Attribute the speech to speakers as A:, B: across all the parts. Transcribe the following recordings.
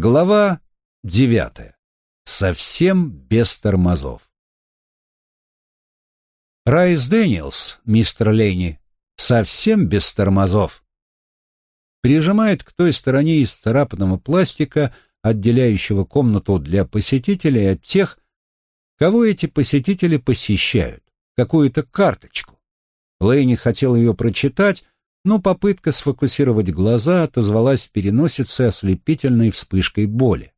A: Глава девятая. Совсем без тормозов. Райс Дэниелс, мистер Лейни, совсем без тормозов. Прижимает к той стороне из царапанного пластика, отделяющего комнату для посетителей от тех, кого эти посетители посещают, какую-то карточку. Лейни хотел ее прочитать, но попытка сфокусировать глаза отозвалась в переносице ослепительной вспышкой боли.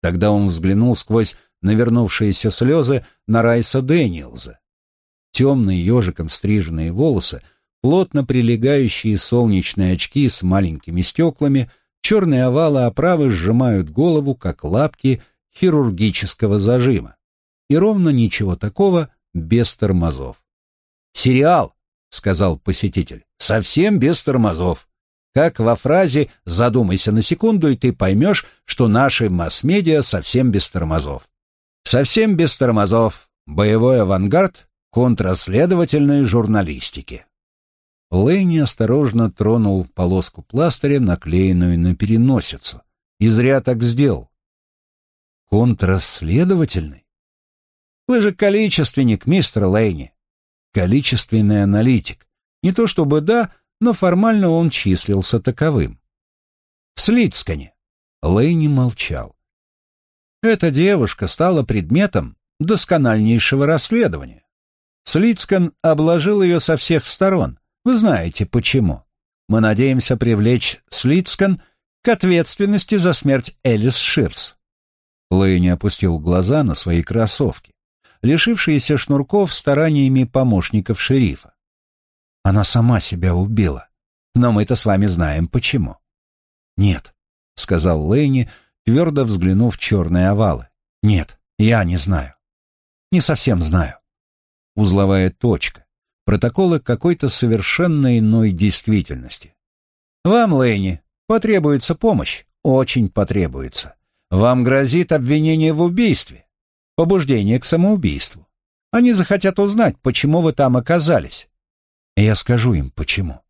A: Тогда он взглянул сквозь навернувшиеся слезы на Райса Дэниелза. Темные ежиком стриженные волосы, плотно прилегающие солнечные очки с маленькими стеклами, черные овалы оправы сжимают голову, как лапки хирургического зажима. И ровно ничего такого без тормозов. «Сериал!» — сказал посетитель. «Совсем без тормозов. Как во фразе «задумайся на секунду, и ты поймешь, что наши масс-медиа совсем без тормозов». Совсем без тормозов. Боевой авангард контрраследовательной журналистики. Лэйни осторожно тронул полоску пластыря, наклеенную на переносицу. И зря так сделал. Контрраследовательный? Вы же количественник, мистер Лэйни количественный аналитик. Не то чтобы да, но формально он числился таковым. В Слицкане. Лейни молчал. Эта девушка стала предметом доскональнейшего расследования. Слицкан обложил ее со всех сторон. Вы знаете почему. Мы надеемся привлечь Слицкан к ответственности за смерть Элис Ширс. Лейни опустил глаза на свои кроссовки лишившиеся шнурков стараниями помощников шерифа. Она сама себя убила. Но мы-то с вами знаем, почему. «Нет», — сказал Лэйни, твердо взглянув в черные овалы. «Нет, я не знаю. Не совсем знаю». Узловая точка. Протоколы какой-то совершенно иной действительности. «Вам, Лэйни, потребуется помощь. Очень потребуется. Вам грозит обвинение в убийстве побуждение к самоубийству. Они захотят узнать, почему вы там оказались. Я скажу им, почему.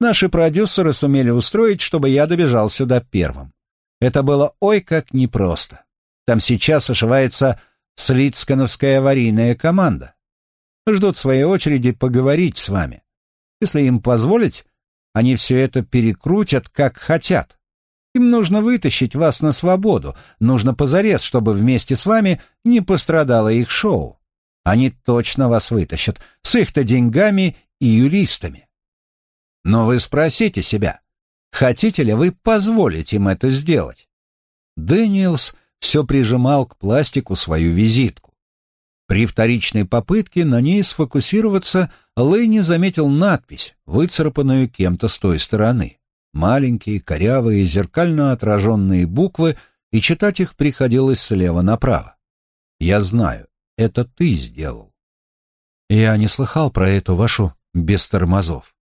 A: Наши продюсеры сумели устроить, чтобы я добежал сюда первым. Это было ой как непросто. Там сейчас ошивается Слицкановская аварийная команда. Ждут своей очереди поговорить с вами. Если им позволить, они все это перекрутят, как хотят. Им нужно вытащить вас на свободу, нужно позарез, чтобы вместе с вами не пострадало их шоу. Они точно вас вытащат, с их-то деньгами и юристами. Но вы спросите себя, хотите ли вы позволить им это сделать? Дэниелс все прижимал к пластику свою визитку. При вторичной попытке на ней сфокусироваться Лэйни заметил надпись, выцарапанную кем-то с той стороны маленькие, корявые, зеркально отраженные буквы, и читать их приходилось слева направо. «Я знаю, это ты сделал». Я не слыхал про эту вашу без тормозов.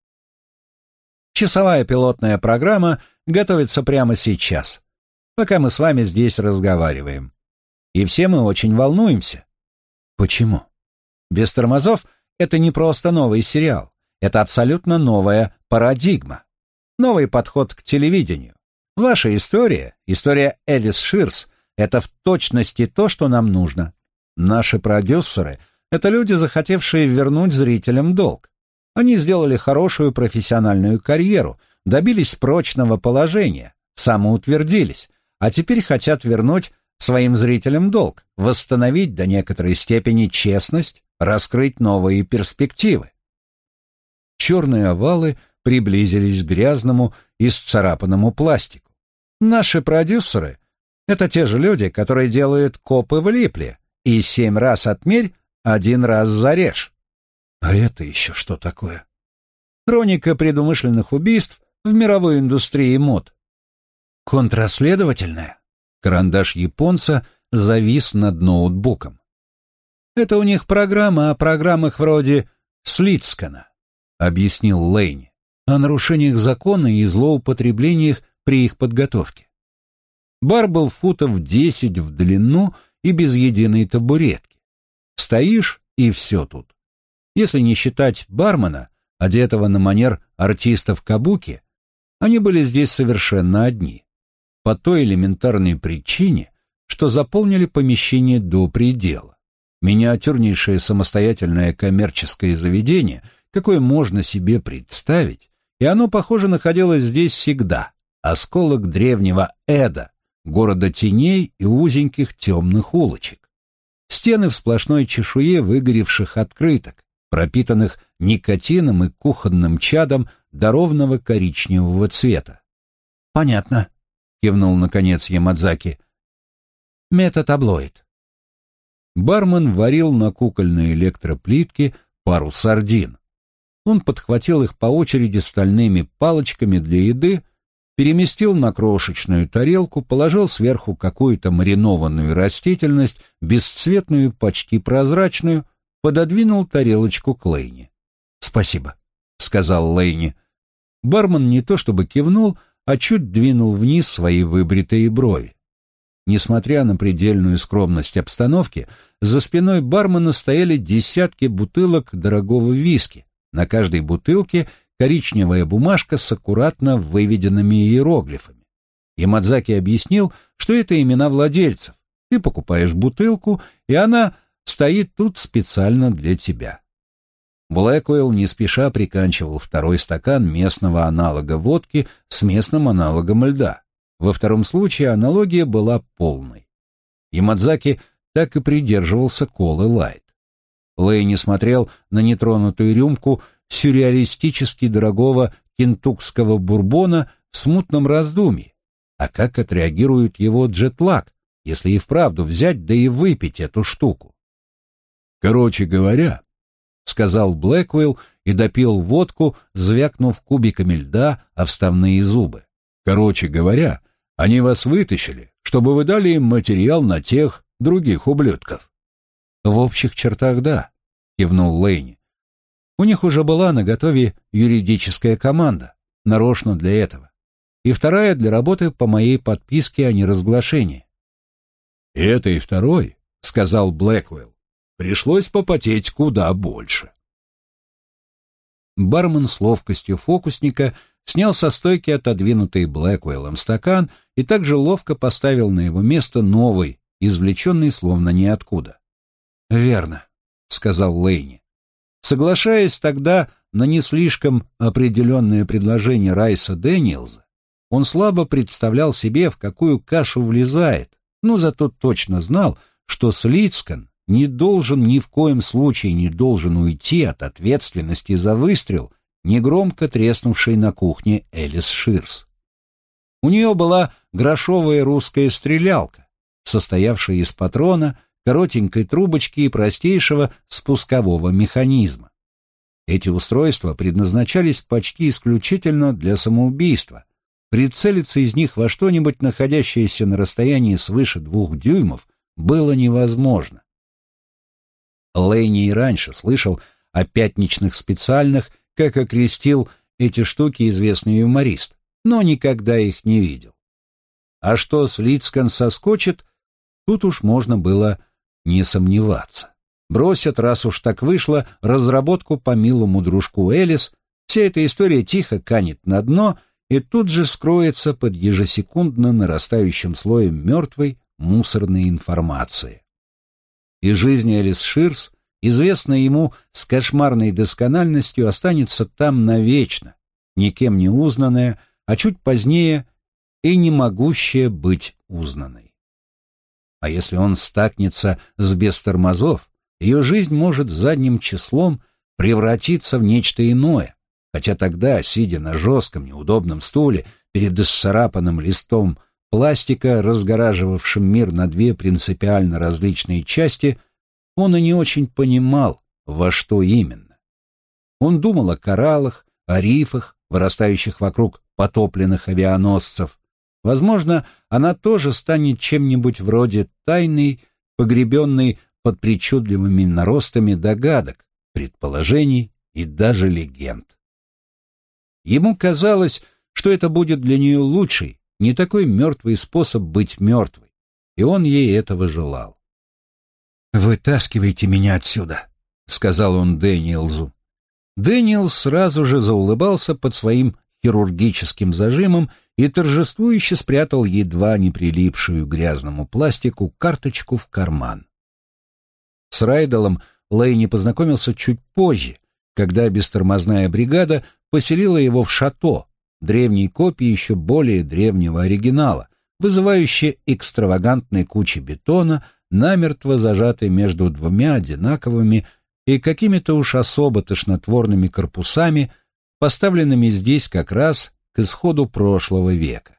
A: Часовая пилотная программа готовится прямо сейчас, пока мы с вами здесь разговариваем. И все мы очень волнуемся. Почему? Без тормозов — это не просто новый сериал. Это абсолютно новая парадигма новый подход к телевидению. Ваша история, история Элис Ширс, это в точности то, что нам нужно. Наши продюсеры — это люди, захотевшие вернуть зрителям долг. Они сделали хорошую профессиональную карьеру, добились прочного положения, самоутвердились, а теперь хотят вернуть своим зрителям долг, восстановить до некоторой степени честность, раскрыть новые перспективы. Черные овалы приблизились к грязному и сцарапанному пластику. Наши продюсеры — это те же люди, которые делают копы в липле и семь раз отмерь, один раз зарежь. А это еще что такое? Хроника предумышленных убийств в мировой индустрии мод. Контрасследовательная? Карандаш японца завис над ноутбуком. Это у них программа о программах вроде Слицкана, объяснил Лейни о нарушениях закона и злоупотреблениях при их подготовке. Бар был футов десять в длину и без единой табуретки. Стоишь, и все тут. Если не считать бармена, одетого на манер артистов кабуки, они были здесь совершенно одни. по той элементарной причине, что заполнили помещение до предела. Миниатюрнейшее самостоятельное коммерческое заведение, какое можно себе представить, и оно, похоже, находилось здесь всегда, осколок древнего Эда, города теней и узеньких темных улочек. Стены в сплошной чешуе выгоревших открыток, пропитанных никотином и кухонным чадом до ровного коричневого цвета.
B: «Понятно», — кивнул, наконец, Ямадзаки. «Метатаблоид».
A: Бармен варил на кукольной электроплитке пару сардин. Он подхватил их по очереди стальными палочками для еды, переместил на крошечную тарелку, положил сверху какую-то маринованную растительность, бесцветную, почти прозрачную, пододвинул тарелочку к Лейне. «Спасибо», — сказал Лейни. Бармен не то чтобы кивнул, а чуть двинул вниз свои выбритые брови. Несмотря на предельную скромность обстановки, за спиной бармена стояли десятки бутылок дорогого виски. На каждой бутылке коричневая бумажка с аккуратно выведенными иероглифами. Ямадзаки объяснил, что это имена владельцев. Ты покупаешь бутылку, и она стоит тут специально для тебя. Блэквелл не спеша приканчивал второй стакан местного аналога водки с местным аналогом льда. Во втором случае аналогия была полной. Ямадзаки так и придерживался колы лайт. Лэйни смотрел на нетронутую рюмку сюрреалистически дорогого кентукского бурбона в смутном раздумье. А как отреагирует его джетлаг, если и вправду взять да и выпить эту штуку? Короче говоря, сказал Блэквилл и допил водку, звякнув кубиками льда о вставные зубы. Короче говоря, они вас вытащили, чтобы вы дали им материал на тех других ублюдков. В общих чертах да, кивнул Лейни. У них уже была на готове юридическая команда, нарочно для этого, и вторая для работы по моей подписке о неразглашении. «И этой второй», — сказал Блэквелл, — «пришлось попотеть куда больше». Бармен с ловкостью фокусника снял со стойки отодвинутый Блэквеллом стакан и также ловко поставил на его место новый, извлеченный словно ниоткуда. «Верно», — сказал Лейни. Соглашаясь тогда на не слишком определенное предложение Райса Дэниелза, он слабо представлял себе, в какую кашу влезает, но зато точно знал, что Слицкан не должен ни в коем случае не должен уйти от ответственности за выстрел, негромко треснувший на кухне Элис Ширс. У нее была грошовая русская стрелялка, состоявшая из патрона, коротенькой трубочки и простейшего спускового механизма. Эти устройства предназначались почти исключительно для самоубийства. Прицелиться из них во что-нибудь, находящееся на расстоянии свыше двух дюймов, было невозможно. Лейни и раньше слышал о пятничных специальных, как окрестил эти штуки известный юморист, но никогда их не видел. А что Слицкан соскочит, тут уж можно было не сомневаться. Бросят, раз уж так вышло, разработку по милому дружку Элис, вся эта история тихо канет на дно и тут же скроется под ежесекундно нарастающим слоем мертвой мусорной информации. И жизнь Элис Ширс, известная ему с кошмарной доскональностью, останется там навечно, никем не узнанная, а чуть позднее и не могущая быть узнанной. А если он стакнется с без тормозов, ее жизнь может задним числом превратиться в нечто иное, хотя тогда, сидя на жестком неудобном стуле перед исцарапанным листом пластика, разгораживавшим мир на две принципиально различные части, он и не очень понимал, во что именно. Он думал о кораллах, о рифах, вырастающих вокруг потопленных авианосцев, Возможно, она тоже станет чем-нибудь вроде тайной, погребенной под причудливыми наростами догадок, предположений и даже легенд. Ему казалось, что это будет для нее лучший, не такой мертвый способ быть мертвой, и он ей этого желал. «Вытаскивайте меня отсюда», — сказал он Дэниелзу. Дэниелс сразу же заулыбался под своим хирургическим зажимом и торжествующе спрятал едва не прилипшую грязному пластику карточку в карман. С Райделом Лейни познакомился чуть позже, когда бестормозная бригада поселила его в шато, древней копии еще более древнего оригинала, вызывающей экстравагантной кучи бетона, намертво зажатой между двумя одинаковыми и какими-то уж особо тошнотворными корпусами, поставленными здесь как раз к исходу прошлого века.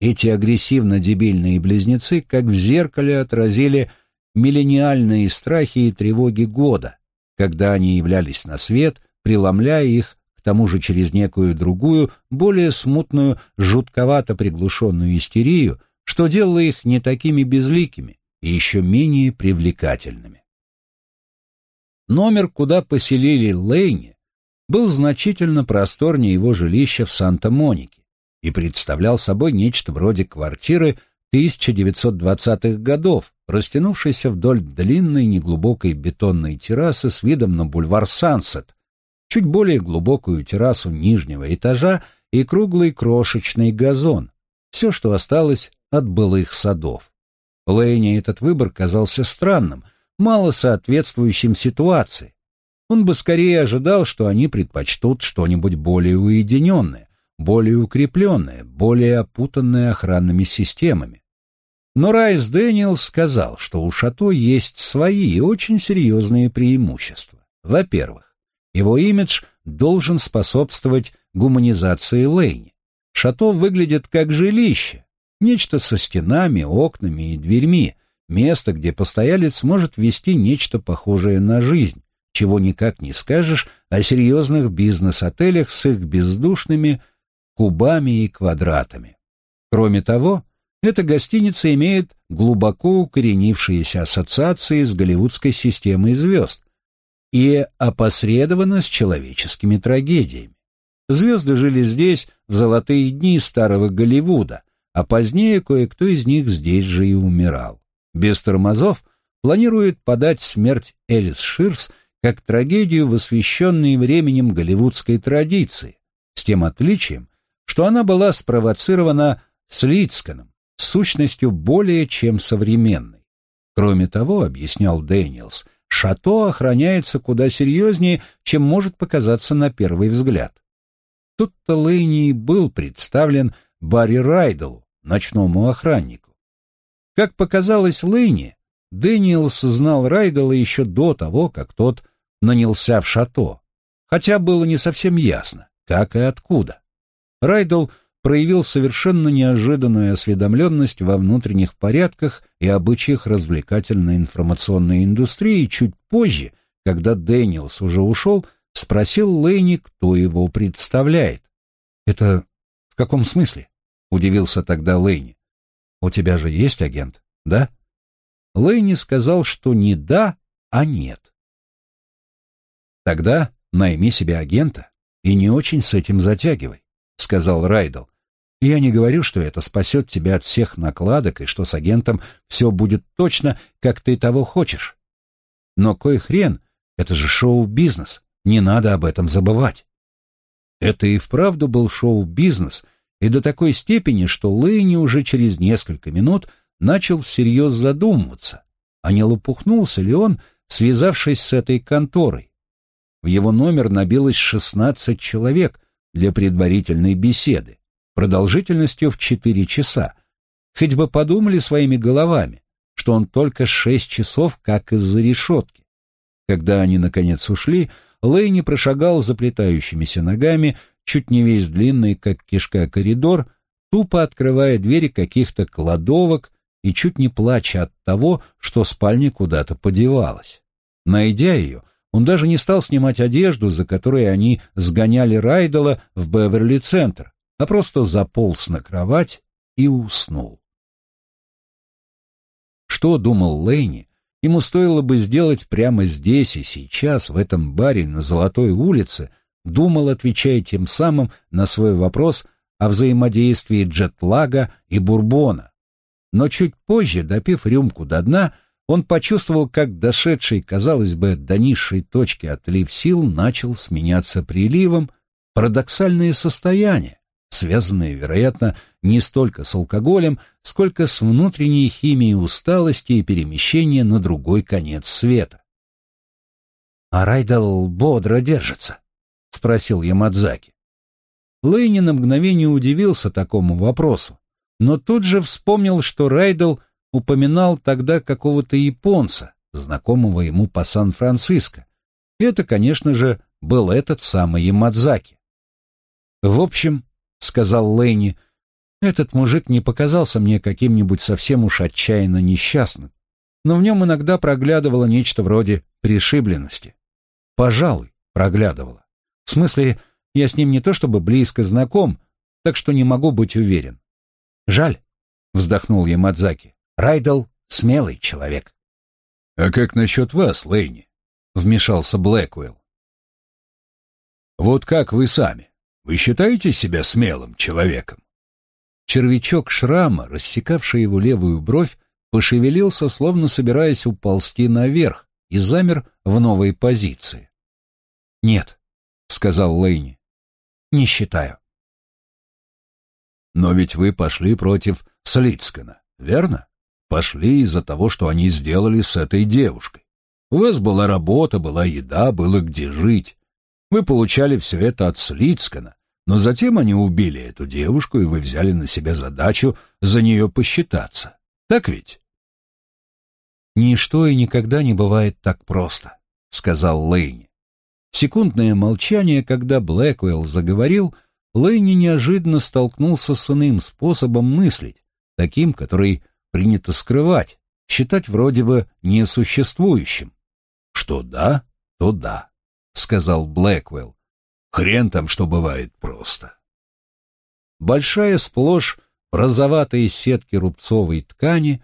A: Эти агрессивно-дебильные близнецы, как в зеркале, отразили миллениальные страхи и тревоги года, когда они являлись на свет, преломляя их тому же через некую другую, более смутную, жутковато приглушенную истерию, что делало их не такими безликими и еще менее привлекательными. Номер, куда поселили Лейни, был значительно просторнее его жилища в Санта-Монике и представлял собой нечто вроде квартиры 1920-х годов, растянувшейся вдоль длинной неглубокой бетонной террасы с видом на бульвар Сансет, чуть более глубокую террасу нижнего этажа и круглый крошечный газон, все, что осталось от былых садов. Лэйне этот выбор казался странным, мало соответствующим ситуации. Он бы скорее ожидал, что они предпочтут что-нибудь более уединенное, более укрепленное, более опутанное охранными системами. Но Райс Дэниелс сказал, что у Шато есть свои очень серьезные преимущества. Во-первых, его имидж должен способствовать гуманизации Лейни. Шато выглядит как жилище, нечто со стенами, окнами и дверьми, место, где постоялец может вести нечто похожее на жизнь, чего никак не скажешь о серьезных бизнес-отелях с их бездушными кубами и квадратами. Кроме того, эта гостиница имеет глубоко укоренившиеся ассоциации с голливудской системой звезд, и опосредованно с человеческими трагедиями. Звезды жили здесь в золотые дни старого Голливуда, а позднее кое-кто из них здесь же и умирал. Без тормозов планирует подать смерть Элис Ширс как трагедию в освященной временем голливудской традиции, с тем отличием, что она была спровоцирована Слитсканом, сущностью более чем современной. Кроме того, объяснял Дэниелс, шато охраняется куда серьезнее, чем может показаться на первый взгляд. Тут-то Лэйни был представлен Берри Райделу, ночному охраннику. Как показалось Лэйни, Дэниелс знал Райдела еще до того, как тот нанялся в шато, хотя было не совсем ясно, как и откуда. Райдел — проявил совершенно неожиданную осведомленность во внутренних порядках и обычаях развлекательной информационной индустрии чуть позже, когда Дэниелс уже ушел, спросил Лэйни, кто его представляет. «Это в каком смысле?» — удивился тогда Лэйни. «У тебя же есть агент, да?» Лэйни сказал, что не да, а нет. «Тогда найми себе агента и не очень с этим затягивай», — сказал Райдл. Я не говорю, что это спасет тебя от всех накладок и что с агентом все будет точно, как ты того хочешь. Но кой хрен, это же шоу-бизнес, не надо об этом забывать. Это и вправду был шоу-бизнес, и до такой степени, что Лэйни уже через несколько минут начал всерьез задумываться, а не лопухнулся ли он, связавшись с этой конторой. В его номер набилось шестнадцать человек для предварительной беседы продолжительностью в четыре часа. Хоть бы подумали своими головами, что он только шесть часов как из-за решетки. Когда они, наконец, ушли, Лейни прошагал заплетающимися ногами, чуть не весь длинный, как кишка, коридор, тупо открывая двери каких-то кладовок и чуть не плача от того, что спальня куда-то подевалась. Найдя ее, он даже не стал снимать одежду, за которой они сгоняли Райдела в Беверли-центр, а просто заполз на кровать и уснул. Что думал Лэйни, ему стоило бы сделать прямо здесь и сейчас, в этом баре на Золотой улице, думал, отвечая тем самым на свой вопрос о взаимодействии джетлага и бурбона. Но чуть позже, допив рюмку до дна, он почувствовал, как дошедший, казалось бы, до низшей точки отлив сил начал сменяться приливом, парадоксальное состояние, связанные, вероятно, не столько с алкоголем, сколько с внутренней химией усталости и перемещения на другой конец света.
B: «А Райдал бодро держится?» — спросил Ямадзаки.
A: Лэйни на мгновение удивился такому вопросу, но тут же вспомнил, что Райдал упоминал тогда какого-то японца, знакомого ему по Сан-Франциско. Это, конечно же, был этот самый Ямадзаки. В общем, сказал Лэйни. Этот мужик не показался мне каким-нибудь совсем уж отчаянно несчастным, но в нем иногда проглядывало нечто вроде пришибленности. Пожалуй, проглядывало. В смысле, я с ним не то чтобы близко знаком, так что не могу быть уверен. Жаль, вздохнул Ямадзаки. Райдл — смелый человек.
C: «А как насчет вас, Лэйни?» — вмешался Блэквелл. «Вот как вы сами? Вы считаете себя смелым человеком?
A: Червячок шрама, рассекавший его левую бровь, пошевелился, словно собираясь уползти наверх, и замер в новой позиции. «Нет», — сказал Лейни, — «не считаю».
C: «Но ведь вы пошли против Слицкана, верно? Пошли из-за того, что они сделали с этой девушкой. У вас была работа, была еда, было где жить. Вы получали все это от Слицкана, но затем они убили эту девушку, и вы взяли на себя задачу за нее посчитаться. Так ведь?
A: «Ничто и никогда не бывает так просто», — сказал Лейни. Секундное молчание, когда Блэквелл заговорил, Лейни неожиданно столкнулся с иным способом мыслить, таким, который принято скрывать, считать вроде бы несуществующим.
C: Что да, то да. — сказал Блэквелл. «Хрен там, что бывает просто».
A: Большая сплошь розоватая сетки рубцовой ткани,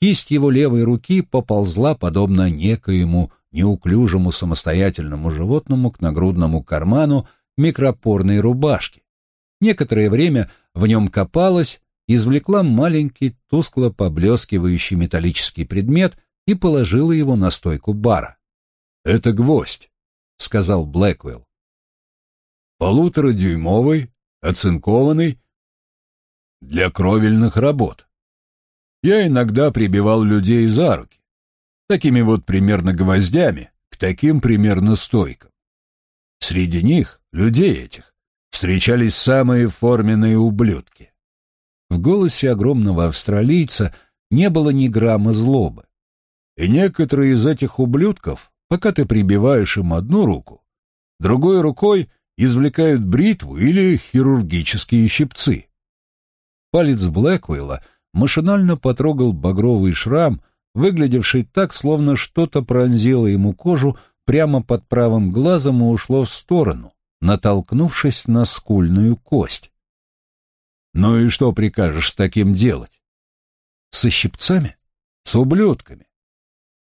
A: кисть его левой руки поползла, подобно некоему неуклюжему самостоятельному животному к нагрудному карману микропорной рубашки. Некоторое время в нем копалась, извлекла маленький, тускло поблескивающий металлический предмет и положила его на стойку бара.
C: «Это гвоздь», — сказал Блэквелл. «Полуторадюймовый, оцинкованный, для кровельных работ. Я иногда прибивал людей за руки, такими вот примерно гвоздями, к таким примерно стойкам. Среди них, людей этих, встречались самые форменные ублюдки.
A: В голосе огромного австралийца не было ни грамма злобы.
C: И некоторые из этих ублюдков пока ты прибиваешь им одну руку, другой рукой извлекают бритву или хирургические щипцы.
A: Палец Блэквейла машинально потрогал багровый шрам, выглядевший так, словно что-то пронзило ему кожу прямо под правым глазом и ушло в сторону, натолкнувшись на скульную кость.
C: «Ну и что прикажешь с таким делать?»
A: «Со щипцами?»
C: «С ублюдками.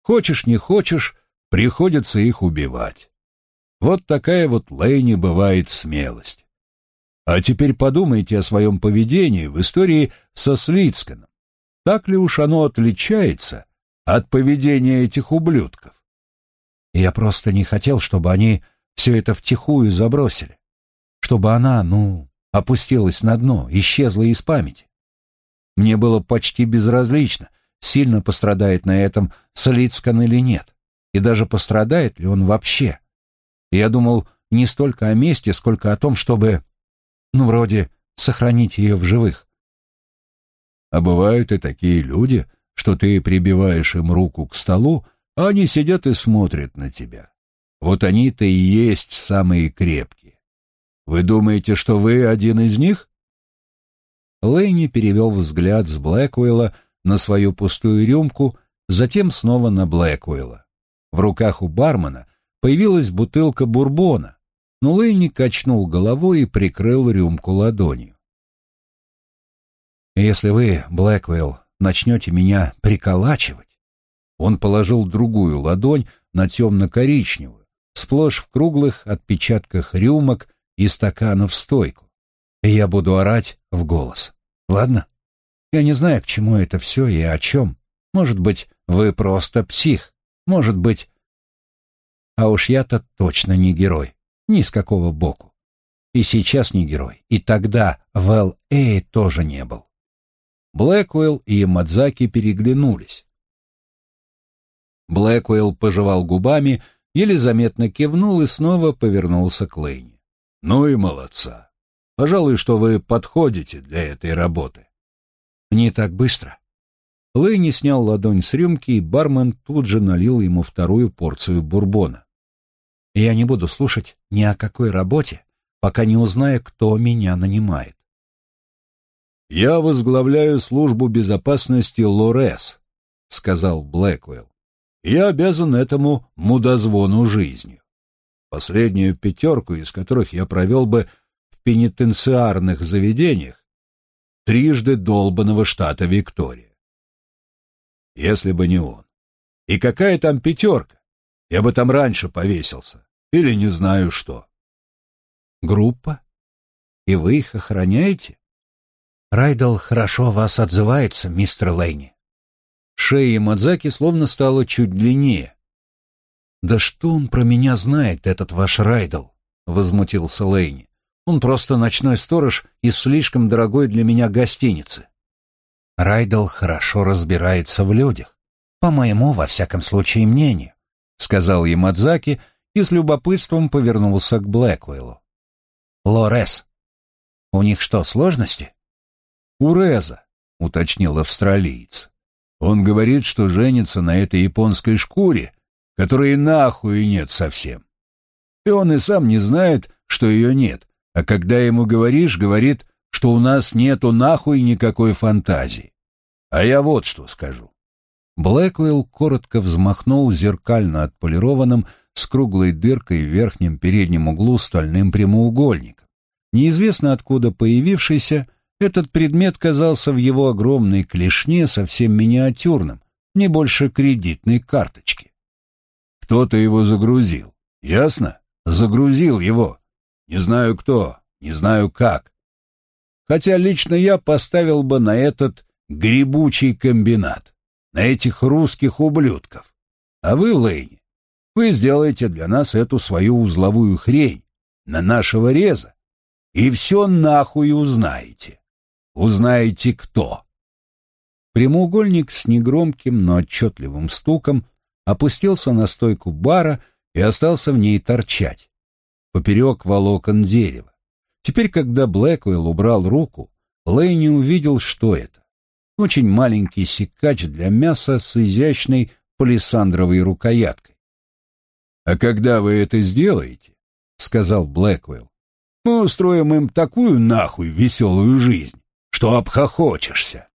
C: Хочешь, не хочешь, приходится их убивать. Вот такая вот Лейни бывает смелость. А теперь подумайте о своем поведении в истории со Слицканом. Так ли уж оно отличается от поведения этих ублюдков?
A: Я просто не хотел, чтобы они все это втихую забросили. Чтобы она, ну, опустилась на дно, исчезла из памяти. Мне было почти безразлично, сильно пострадает на этом Слицкан или нет и даже пострадает ли он вообще. Я думал не столько о месте, сколько о том, чтобы, ну, вроде, сохранить ее в живых.
C: А бывают и такие люди, что ты прибиваешь им руку к столу, а они сидят и смотрят на тебя. Вот они-то и есть самые крепкие. Вы думаете, что вы один из них?
A: Лэйни перевел взгляд с Блэкуэлла на свою пустую рюмку, затем снова на Блэкуэлла. В руках у бармена появилась бутылка бурбона, но Лэйни качнул головой и прикрыл рюмку ладонью. «Если вы, Блэквелл, начнете меня приколачивать...» Он положил другую ладонь на темно-коричневую, сплошь в круглых отпечатках рюмок и стаканов стойку. И я буду орать в голос. Ладно? Я не знаю, к чему это все и о чем. Может быть, вы просто псих. Может быть... А уж я-то точно не герой. Ни с какого боку. и сейчас не герой, и тогда в Л.А. тоже не был. Блэквелл и Ямадзаки переглянулись. Блэквелл пожевал губами, еле заметно кивнул и снова повернулся к Лейни.
C: «Ну и молодца. Пожалуй, что вы подходите для этой работы».
A: «Не так быстро». Лейни снял ладонь с рюмки, и бармен тут же налил ему вторую порцию бурбона. «Я не буду слушать ни о какой работе, пока не узнаю, кто меня нанимает.
C: «Я возглавляю службу безопасности Лорес», — сказал Блэквелл. «Я обязан этому мудозвону жизнью. Последнюю пятерку, из которых я провел бы в пенитенциарных заведениях, трижды долбанного штата Виктория. Если бы не он. И какая там пятерка? Я бы там раньше повесился. Или не знаю что.
A: Группа? И вы их охраняете? Райдл хорошо вас отзывается, мистер Лейни. Шея Мадзаки словно стала чуть длиннее. «Да что он про меня знает, этот ваш Райдл?» — возмутился Лейни. «Он просто ночной сторож из слишком дорогой для меня гостиницы». Райдл хорошо разбирается в людях, по моему, во всяком случае, мнению, — сказал Ямадзаки и с любопытством повернулся к Блэквейлу. Лорес. У них что, сложности?
C: У Реза, уточнил австралиец. Он говорит, что женится на этой японской шкуре, которой нахуй нет совсем. И он и сам не знает, что ее нет, а когда ему говоришь, говорит, что у нас нету нахуй никакой фантазии. А я вот что скажу.
A: Блэквелл коротко взмахнул зеркально отполированным с круглой дыркой в верхнем переднем углу стальным прямоугольником. Неизвестно откуда появившийся, этот предмет казался в его огромной клешне совсем миниатюрным, не больше кредитной карточки.
C: Кто-то его загрузил, ясно? Загрузил его. Не знаю кто, не знаю как. Хотя лично я поставил бы на этот грибучий комбинат, на этих русских ублюдков. А вы, Лейни, вы сделаете для нас эту свою узловую хрень на нашего реза, и все нахуй узнаете. Узнаете кто.
A: Прямоугольник с негромким, но отчетливым стуком опустился на стойку бара и остался в ней торчать. Поперек волокон дерева. Теперь, когда Блэквелл убрал руку, Лэйни увидел, что это. Очень маленький секач для мяса с изящной палисандровой рукояткой.
C: «А когда вы это сделаете, — сказал Блэквелл, — мы устроим им такую нахуй веселую жизнь, что обхохочешься».